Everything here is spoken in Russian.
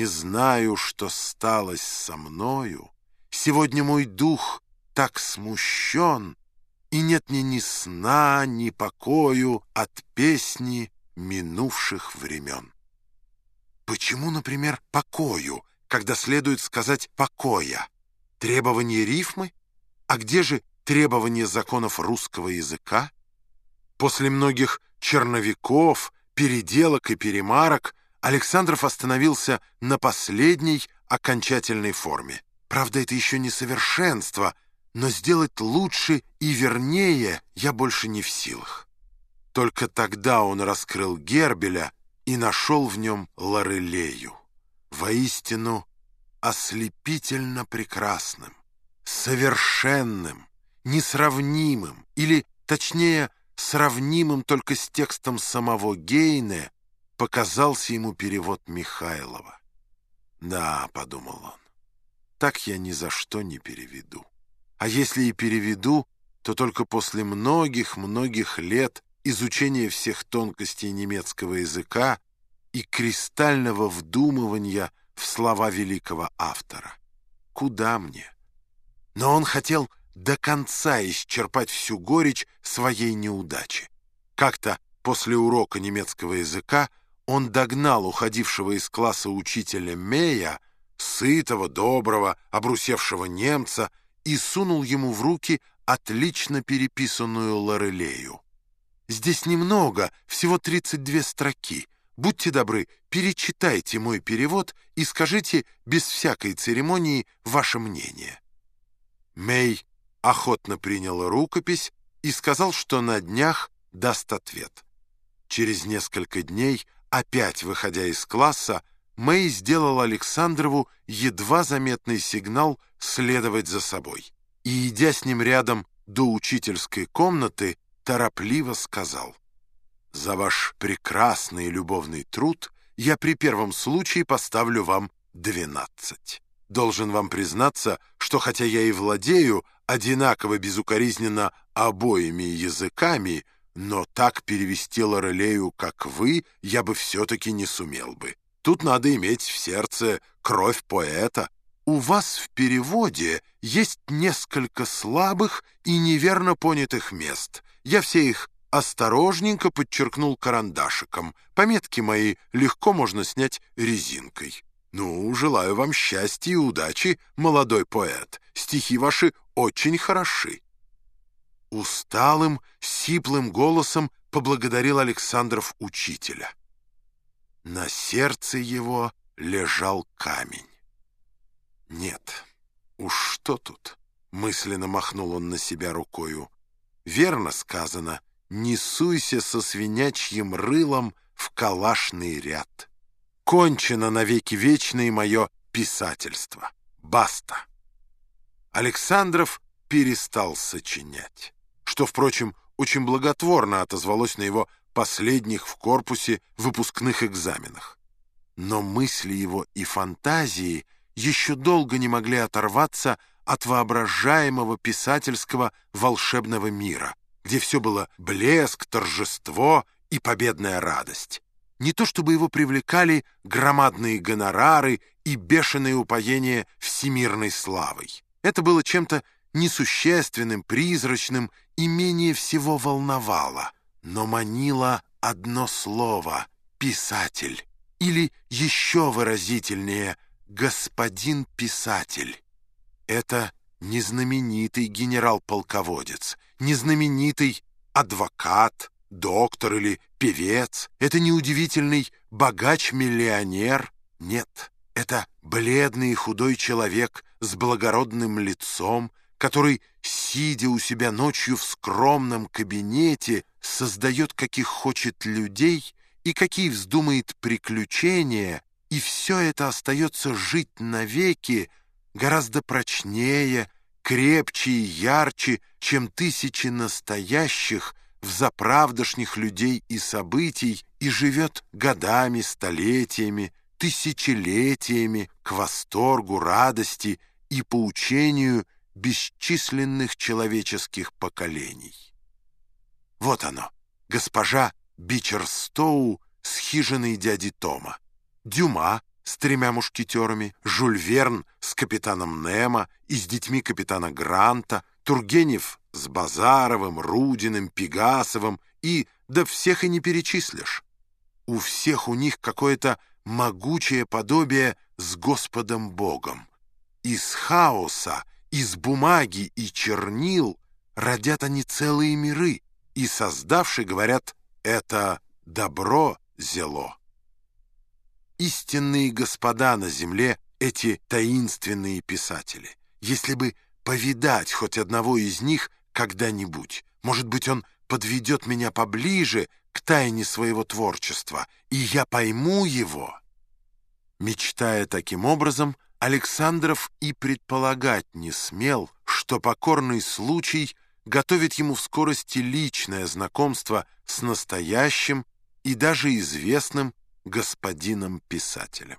Не знаю, что сталось со мною. Сегодня мой дух так смущен, И нет мне ни сна, ни покою От песни минувших времен. Почему, например, покою, когда следует сказать покоя? Требование рифмы? А где же требования законов русского языка? После многих черновиков, переделок и перемарок Александров остановился на последней окончательной форме. Правда, это еще не совершенство, но сделать лучше и вернее я больше не в силах. Только тогда он раскрыл Гербеля и нашел в нем Лорелею. Воистину ослепительно прекрасным, совершенным, несравнимым, или, точнее, сравнимым только с текстом самого Гейне, показался ему перевод Михайлова. «Да», — подумал он, — «так я ни за что не переведу. А если и переведу, то только после многих-многих лет изучения всех тонкостей немецкого языка и кристального вдумывания в слова великого автора. Куда мне? Но он хотел до конца исчерпать всю горечь своей неудачи. Как-то после урока немецкого языка он догнал уходившего из класса учителя Мея, сытого, доброго, обрусевшего немца, и сунул ему в руки отлично переписанную Лорелею. «Здесь немного, всего 32 строки. Будьте добры, перечитайте мой перевод и скажите без всякой церемонии ваше мнение». Мей охотно принял рукопись и сказал, что на днях даст ответ. Через несколько дней Опять выходя из класса, Мэй сделал Александрову едва заметный сигнал следовать за собой. И, идя с ним рядом до учительской комнаты, торопливо сказал, «За ваш прекрасный любовный труд я при первом случае поставлю вам двенадцать. Должен вам признаться, что хотя я и владею одинаково безукоризненно обоими языками, но так перевести Лорелею, как вы, я бы все-таки не сумел бы. Тут надо иметь в сердце кровь поэта. У вас в переводе есть несколько слабых и неверно понятых мест. Я все их осторожненько подчеркнул карандашиком. Пометки мои легко можно снять резинкой. Ну, желаю вам счастья и удачи, молодой поэт. Стихи ваши очень хороши. Усталым, сиплым голосом поблагодарил Александров учителя. На сердце его лежал камень. «Нет, уж что тут?» — мысленно махнул он на себя рукою. «Верно сказано, не суйся со свинячьим рылом в калашный ряд. Кончено навеки вечное мое писательство. Баста!» Александров перестал сочинять что, впрочем, очень благотворно отозвалось на его последних в корпусе выпускных экзаменах. Но мысли его и фантазии еще долго не могли оторваться от воображаемого писательского волшебного мира, где все было блеск, торжество и победная радость. Не то чтобы его привлекали громадные гонорары и бешеное упоение всемирной славой. Это было чем-то несущественным, призрачным и менее всего волновало, но манило одно слово «писатель» или еще выразительнее «господин писатель». Это не знаменитый генерал-полководец, не знаменитый адвокат, доктор или певец, это не удивительный богач-миллионер, нет, это бледный и худой человек с благородным лицом, который, сидя у себя ночью в скромном кабинете, создает каких хочет людей и какие вздумает приключения, и все это остается жить навеки гораздо прочнее, крепче и ярче, чем тысячи настоящих, взаправдошних людей и событий, и живет годами, столетиями, тысячелетиями к восторгу, радости и поучению бесчисленных человеческих поколений. Вот оно, госпожа Бичерстоу с хижиной дяди Тома, Дюма с тремя мушкетерами, Жюль Верн с капитаном Немо и с детьми капитана Гранта, Тургенев с Базаровым, Рудиным, Пегасовым и, да всех и не перечислишь. У всех у них какое-то могучее подобие с Господом Богом. Из хаоса, из бумаги и чернил родят они целые миры, и создавшие говорят «это добро зело». Истинные господа на земле эти таинственные писатели. Если бы повидать хоть одного из них когда-нибудь, может быть, он подведет меня поближе к тайне своего творчества, и я пойму его. Мечтая таким образом, Александров и предполагать не смел, что покорный случай готовит ему в скорости личное знакомство с настоящим и даже известным господином-писателем.